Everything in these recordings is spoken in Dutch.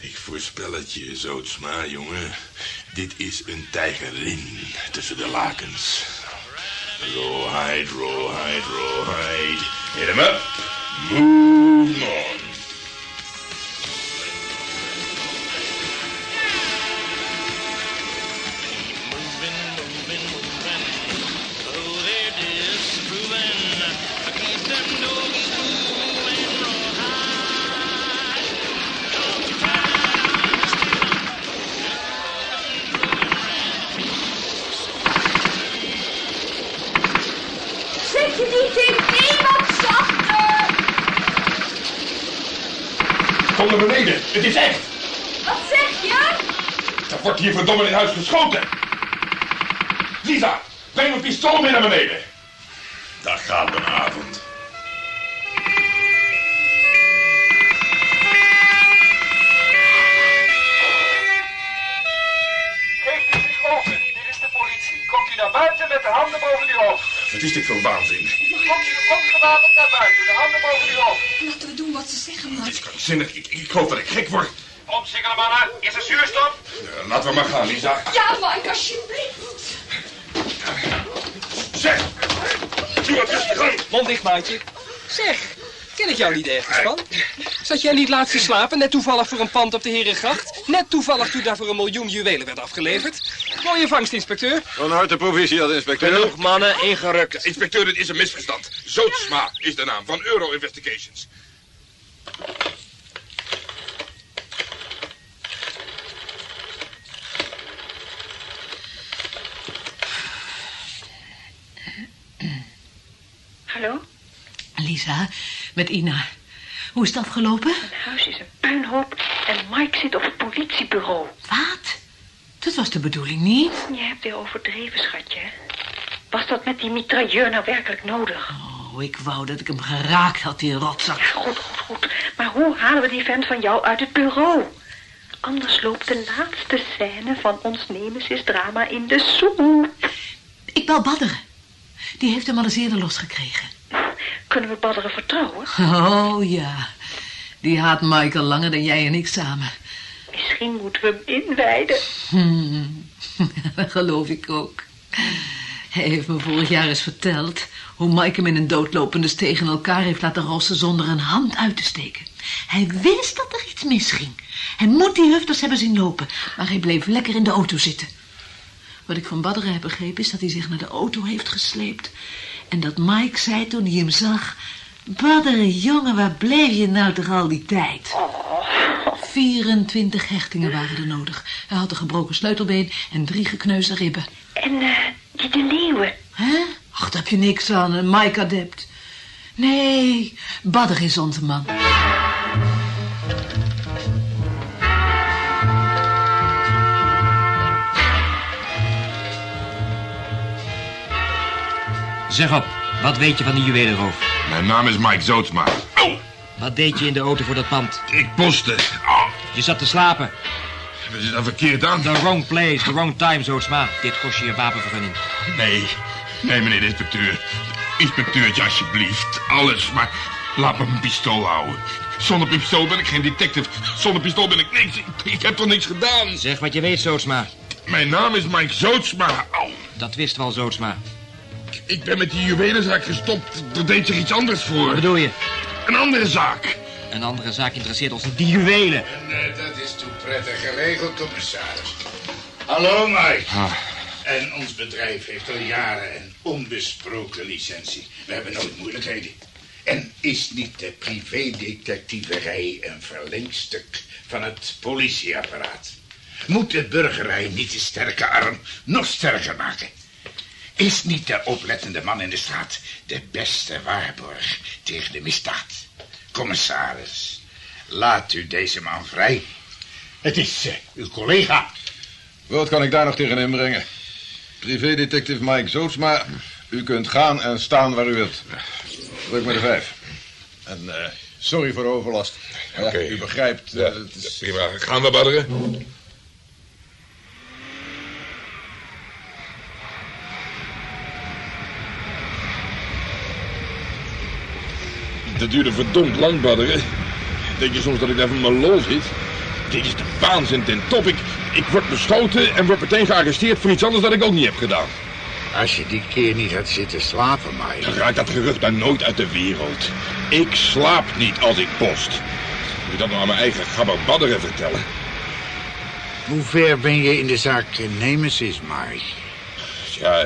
Ik voorspel het je, Zootsma, jongen. Dit is een tijgerin tussen de lakens. Rawhide, rawhide, rawhide. Hit him up. Move on. Het is echt. Wat zeg je? Er wordt hier verdomme in huis geschoten. Lisa, breng een pistool mee naar beneden. Dat gaat vanavond. Geeft u zich over. Dit is de politie. Komt u naar buiten met de handen boven uw hoofd. Wat is dit voor waanzin? Komt u ongewapend naar buiten. De handen boven uw hoofd. Laten we doen wat ze zeggen, Het Mike. is krankzinnig. Ik, ik geloof dat ik gek word. Omsingelen mannen. Is er zuurstof? Eh, laten we maar gaan, Lisa. Ja, Mike, alsjeblieft. Zeg! Doe wat rustig aan. Mond dicht, maatje. Zeg, ken ik jou niet ergens van? Zat jij niet laatst te slapen, net toevallig voor een pand op de Herengracht? Net toevallig toen daar voor een miljoen juwelen werd afgeleverd? Mooie vangst, inspecteur. Van harte proficiat, inspecteur. Genoeg mannen ingerukt. Inspecteur, dit is een misverstand. Zootsma is de naam van Euro Investigations. Hallo? Lisa, met Ina. Hoe is het afgelopen? Het huis is een puinhoop en Mike zit op het politiebureau. Wat? Dat was de bedoeling niet. Je hebt weer overdreven, schatje. Was dat met die mitrailleur nou werkelijk nodig? Oh, ik wou dat ik hem geraakt had, die rotzak. Goed, goed, goed. Maar hoe halen we die vent van jou uit het bureau? Anders loopt de laatste scène van ons Nemesis-drama in de soep. Ik bel Badderen. Die heeft hem al eens eerder losgekregen. Kunnen we Badderen vertrouwen? Oh ja, die haat Michael langer dan jij en ik samen. Misschien moeten we hem inwijden. Hmm, dat geloof ik ook. Hij heeft me vorig jaar eens verteld hoe Mike hem in een doodlopende steeg in elkaar heeft laten rossen zonder een hand uit te steken. Hij wist dat er iets misging. Hij moet die hufters hebben zien lopen, maar hij bleef lekker in de auto zitten. Wat ik van Badderen heb begrepen is dat hij zich naar de auto heeft gesleept. En dat Mike zei toen hij hem zag... Badderen, jongen, waar bleef je nou toch al die tijd? 24 hechtingen waren er nodig. Hij had een gebroken sleutelbeen en drie gekneusde ribben. En eh, die de leeuwen. Hè? Ach, daar heb je niks aan, een Mike-adept. Nee, Badder is onze man. Zeg op, wat weet je van die juwelenroof? Mijn naam is Mike Zootsma. Oh, Wat deed je in de auto voor dat pand? ik poste. Oh, Je zat te slapen. ze dat verkeerd aan? The wrong place, the wrong time, Zootsma. Dit kost je je wapenvergunning. Nee, nee, meneer de inspecteur. Inspecteurtje, alsjeblieft. Alles, maar laat me mijn pistool houden. Zonder pistool ben ik geen detective. Zonder pistool ben ik niks. Ik, ik heb toch niks gedaan? Zeg wat je weet, Zootsma. Mijn naam is Mike Zootsma. Au, Dat wist wel, Zootsma. Ik ben met die juwelenzaak gestopt. Er deed zich iets anders Wat voor. bedoel je? Een andere zaak. Een andere zaak interesseert ons niet. Die juwelen. Nee, dat is toe prettig geregeld, commissaris. Hallo, Mike. En ons bedrijf heeft al jaren een onbesproken licentie. We hebben nooit moeilijkheden. En is niet de privédetectiverij een verlengstuk van het politieapparaat? Moet de burgerij niet de sterke arm nog sterker maken? Is niet de oplettende man in de straat de beste waarborg tegen de misdaad? Commissaris, laat u deze man vrij. Het is eh, uw collega. Wat kan ik daar nog tegen inbrengen? Privédetective Mike Zootsma, u kunt gaan en staan waar u wilt. Druk maar de vijf. En eh, sorry voor de overlast. Ja, Oké. U begrijpt, het is... Prima, gaan we badderen? Dat duurde verdomd lang, badderen. Denk je soms dat ik daar van mijn lol zit? Dit is de waanzin ten top. Ik, ik word beschoten en word meteen gearresteerd voor iets anders dat ik ook niet heb gedaan. Als je die keer niet had zitten slapen, Dan Mike. raakt dat gerucht dan nooit uit de wereld. Ik slaap niet als ik post. Moet ik dat nou aan mijn eigen gabberbadderen vertellen? Hoe ver ben je in de zaak Nemesis, Mike? Ja,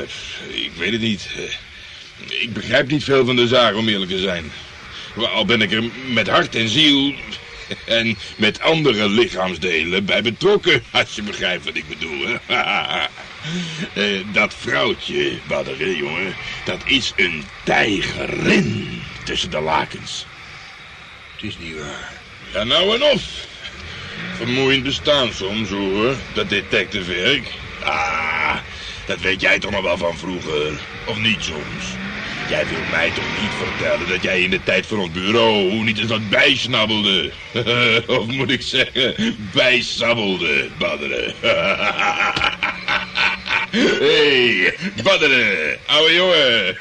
ik weet het niet. Ik begrijp niet veel van de zaak, om eerlijk te zijn. Al ben ik er met hart en ziel en met andere lichaamsdelen bij betrokken, als je begrijpt wat ik bedoel. Hè? Eh, dat vrouwtje, Badderen, jongen, dat is een tijgerin tussen de lakens. Het is niet waar. Ja, nou en of. Vermoeiend bestaan soms, hoor, dat detectivewerk. Ah, dat weet jij toch nog wel van vroeger, of niet soms? Jij wilt mij toch niet vertellen dat jij in de tijd van ons bureau niet eens wat bijsnabbelde? of moet ik zeggen, bijsabbelde, Badderen. hey, Badderen, ouwe jongen.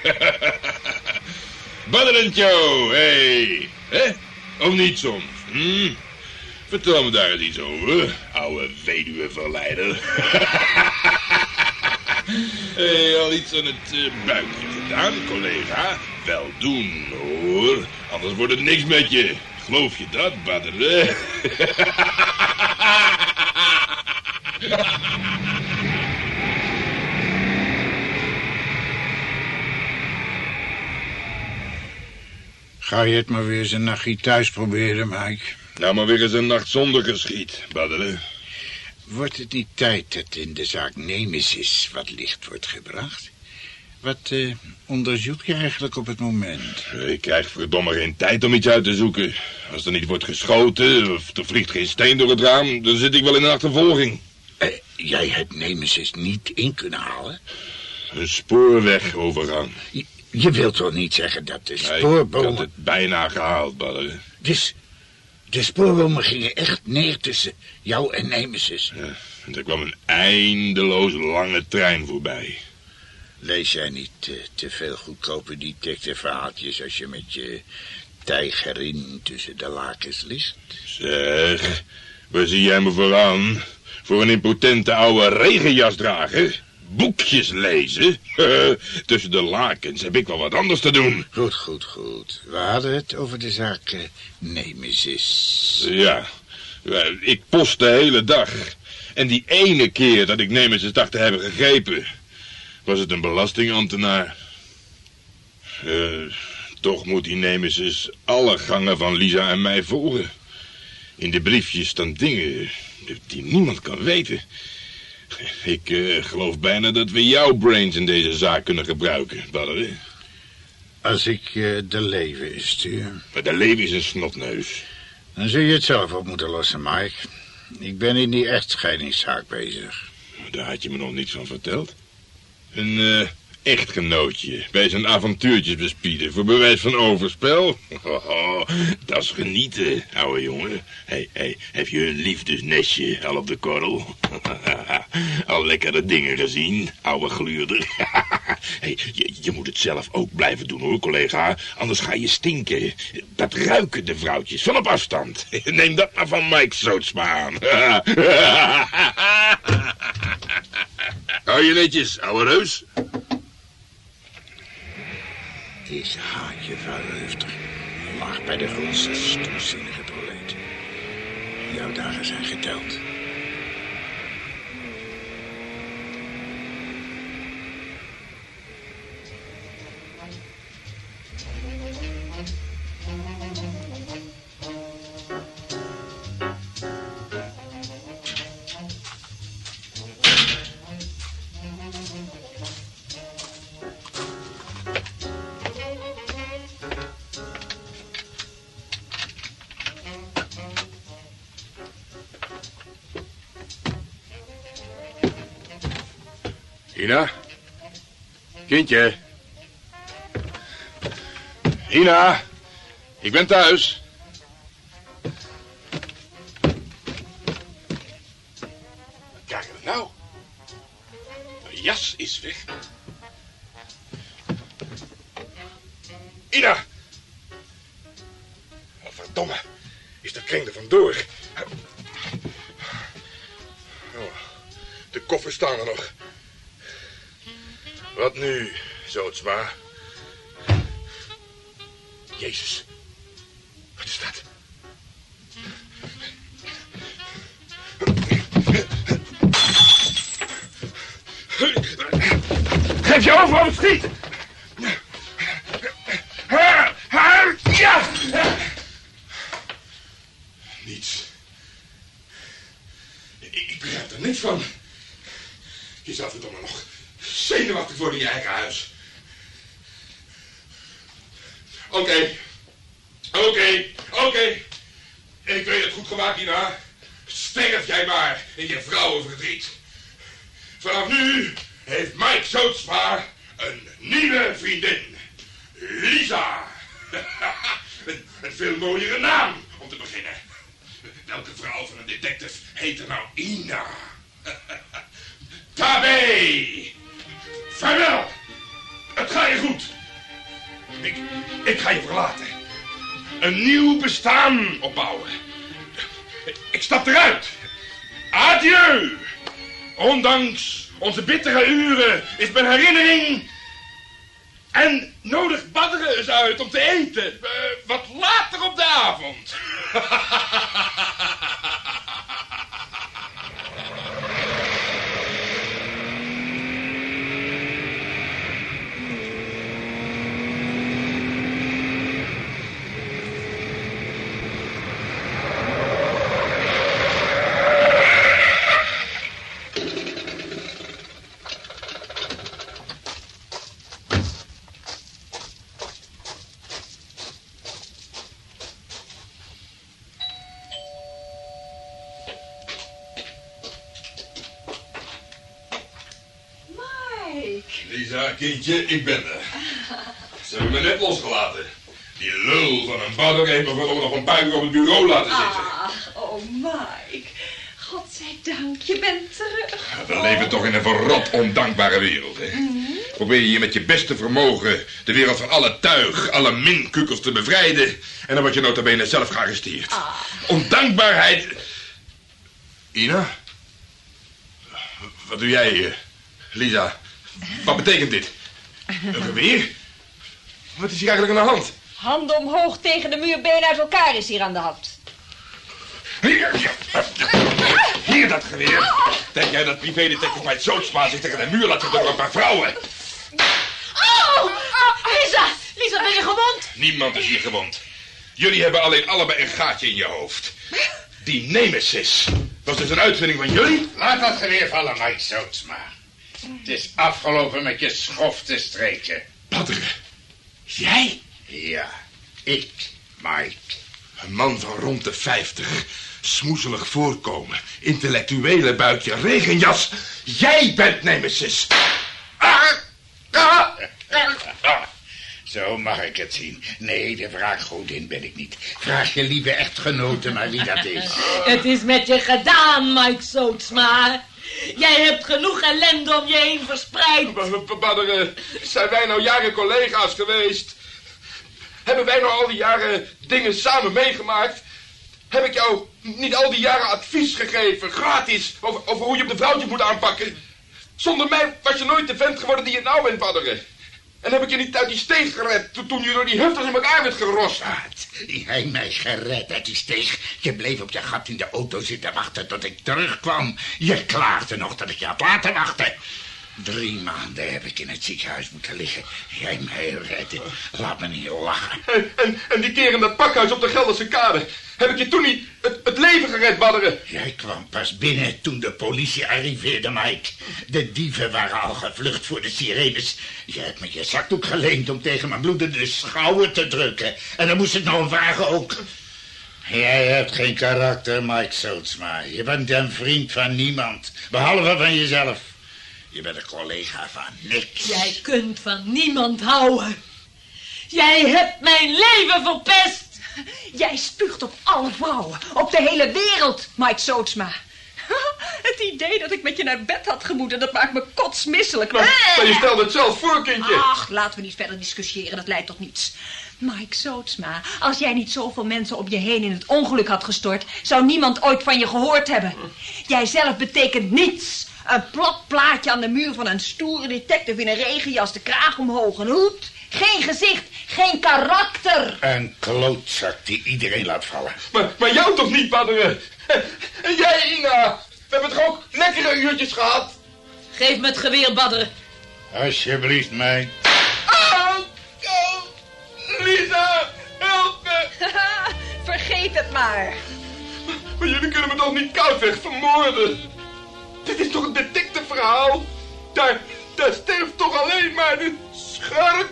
Badderentjo, hey. Hè? Of niet soms? Hm? Vertel me daar eens iets over, ouwe weduweverleider. hey, al iets aan het eh, buikje gedaan, collega? Wel doen, hoor. Anders wordt het niks met je. Geloof je dat, badderen? Ga je het maar weer eens een nachtje thuis proberen, Mike? nou, maar weer eens een nacht zonder geschiet, badderen. Wordt het niet tijd dat in de zaak Nemesis wat licht wordt gebracht? Wat eh, onderzoek je eigenlijk op het moment? Ik krijg verdomme geen tijd om iets uit te zoeken. Als er niet wordt geschoten of er vliegt geen steen door het raam... dan zit ik wel in een achtervolging. Eh, jij hebt Nemesis niet in kunnen halen? Een spoorwegovergang. Je, je wilt toch niet zeggen dat de Ja, Ik had spoorbomen... het bijna gehaald, badderen. Dus de spoorbomen gingen echt neer tussen jou en Nemesis. Ja, en er kwam een eindeloos lange trein voorbij. Lees jij niet eh, te veel goedkope detective-verhaaltjes als je met je tijgerin tussen de lakens ligt? Zeg, waar zie jij me voor aan? Voor een impotente oude regenjasdrager? Boekjes lezen? Tussen de lakens heb ik wel wat anders te doen. Goed, goed, goed. We hadden het over de zaak eh, Nemesis. Ja, ik post de hele dag. En die ene keer dat ik Nemesis dacht te hebben gegrepen... was het een belastingambtenaar. Eh, toch moet die Nemesis alle gangen van Lisa en mij volgen. In de briefjes staan dingen die niemand kan weten. Ik eh, geloof bijna dat we jouw brains in deze zaak kunnen gebruiken, Badder. Als ik eh, de leven stuur, Maar de leven is een snotneus. dan zul je het zelf op moeten lossen, Mike. Ik ben in die echtscheidingszaak bezig. Daar had je me nog niets van verteld. Een eh, echtgenootje bij zijn avontuurtjes bespieden voor bewijs van overspel. Oh, dat is genieten, ouwe jongen. Hey, hey, heb je een liefdesnestje al op de korrel? al lekkere dingen gezien, ouwe gluurder. hey, je, je moet het zelf ook blijven doen hoor, collega. Anders ga je stinken. Dat ruiken de vrouwtjes van op afstand. Neem dat maar van Mike Sootsma aan. Hou je netjes, ouwe reus. Deze haatje vuilhufter. Laag bij de grond, stoelzinnige proleet. Jouw dagen zijn geteld. Ina? Kindje? Ina? Ik ben thuis. Je er nou? Mijn jas is weg. Ina! Oh, verdomme. Is dat kring er vandoor? koffers staan er nog. Wat nu, Zootsma? Jezus. Wat is dat? Geef je over of schiet! Ja! Niets. Ik, ik begrijp er niks van. Je zat er dan nog zenuwachtig voor in je eigen huis. Oké. Oké, oké. Ik weet het goed gemaakt, Nina. Sterf jij maar in je vrouwenverdriet. Vanaf nu heeft Mike Zootsma een nieuwe vriendin. Lisa. een, een veel mooiere naam om te beginnen. Welke vrouw van een detective heet er nou Ina? Tabé! Vaarwel! Het gaat je goed. Ik, ik ga je verlaten. Een nieuw bestaan opbouwen. Ik stap eruit. Adieu! Ondanks onze bittere uren is mijn herinnering... En nodig Badderen eens uit om te eten. Eh, wat later op de avond. Mike. Lisa, kindje, ik ben er. Ze hebben me net losgelaten. Die lul van een badder heeft me vooral nog een paar uur op het bureau laten zitten. Ach, oh Mike. Godzijdank, je bent terug. We leven toch in een verrot ondankbare wereld, hè? Probeer je met je beste vermogen de wereld van alle tuig, alle minkukels te bevrijden... en dan word je nota bene zelf gearresteerd. Ondankbaarheid... Ina? Wat doe jij hier? Lisa, wat betekent dit? Een geweer? Wat is hier eigenlijk aan de hand? Handen omhoog tegen de muur, benen uit elkaar is hier aan de hand. Hier, hier dat geweer. Denk jij dat privédetective bij Zootsma zich tegen de muur laat zetten door een paar vrouwen? Oh! Lisa! Lisa, ben je gewond? Niemand is hier gewond. Jullie hebben alleen allebei een gaatje in je hoofd. Die nemesis. Was dus een uitvinding van jullie? Laat dat geweer vallen, Mike Zootsma. Het is afgelopen met je schofte streken. Padderen. Jij? Ja, ik, Mike. Een man van rond de vijftig. Smoezelig voorkomen. Intellectuele buikje. Regenjas. Jij bent nemesis. Ah! Ah! Ah, Zo mag ik het zien. Nee, de wraakgodin ben ik niet. Vraag je lieve echtgenote maar wie dat is. Het is met je gedaan, Mike Sootsma. Jij hebt genoeg ellende om je heen verspreid. Padderen, zijn wij nou jaren collega's geweest? Hebben wij nou al die jaren dingen samen meegemaakt? Heb ik jou niet al die jaren advies gegeven, gratis, over, over hoe je op de vrouwtje moet aanpakken? Zonder mij was je nooit de vent geworden die je nou bent, Padderen. En heb ik je niet uit die steeg gered toen, je door die hufters in elkaar werd gerost? Wat? Jij mij gered uit die steeg. Je bleef op je gat in de auto zitten wachten tot ik terugkwam. Je klaagde nog dat ik je had laten wachten. Drie maanden heb ik in het ziekenhuis moeten liggen. Jij mij redden. Laat me niet lachen. En, en, en die keer in dat pakhuis op de Gelderse kade. Heb ik je toen niet het, het leven gered, Badderen? Jij kwam pas binnen toen de politie arriveerde, Mike. De dieven waren al gevlucht voor de sirenes. Je hebt me je zakdoek geleend om tegen mijn bloedende schouwen te drukken. En dan moest ik nog vragen ook. Jij hebt geen karakter, Mike Sotsma. Je bent een vriend van niemand. Behalve van jezelf. Je bent een collega van niks. Jij kunt van niemand houden. Jij hebt mijn leven verpest. Jij spuugt op alle vrouwen, op de hele wereld, Mike Sootsma. Het idee dat ik met je naar bed had gemoeten, dat maakt me kotsmisselijk. Maar je stelde het zelf voor, kindje. Ach, laten we niet verder discussiëren, dat leidt tot niets. Mike Sootsma, als jij niet zoveel mensen om je heen in het ongeluk had gestort... zou niemand ooit van je gehoord hebben. Jij zelf betekent niets. Een plat plaatje aan de muur van een stoere detective in een regenjas, de kraag omhoog, een hoed. Geen gezicht, geen karakter. Een klootzak die iedereen laat vallen. Maar, maar jou toch niet, Badderen? En jij, Ina? We hebben toch ook lekkere uurtjes gehad? Geef me het geweer, Badderen. Alsjeblieft, mij. Ah, oh, Lisa, help me! Vergeet het maar. Maar jullie kunnen me toch niet koudweg vermoorden? Dit is toch een detectiveverhaal? Daar, daar sterft toch alleen maar de schurk?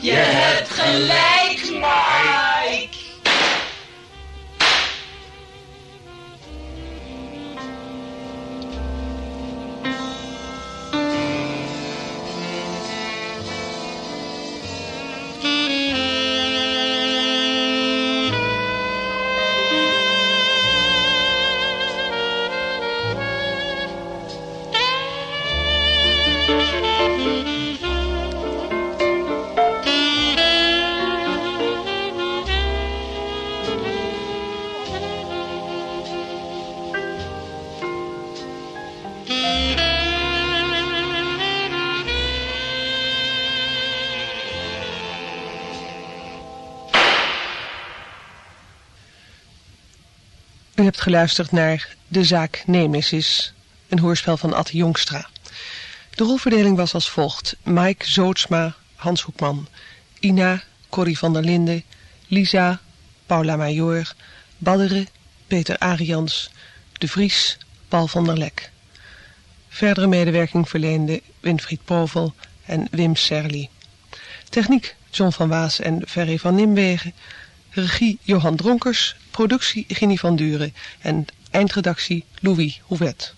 Je hebt gelijk, Mike. Geluisterd naar De Zaak Nemesis, een hoorspel van Ad Jongstra. De rolverdeling was als volgt. Mike Zootsma, Hans Hoekman. Ina, Corrie van der Linden. Lisa, Paula Major. Badderen, Peter Arians. De Vries, Paul van der Lek. Verdere medewerking verleende Winfried Povel en Wim Serli. Techniek John van Waas en Ferry van Nimwegen. Regie Johan Dronkers. Productie Ginny van Duren. En eindredactie Louis Houvet.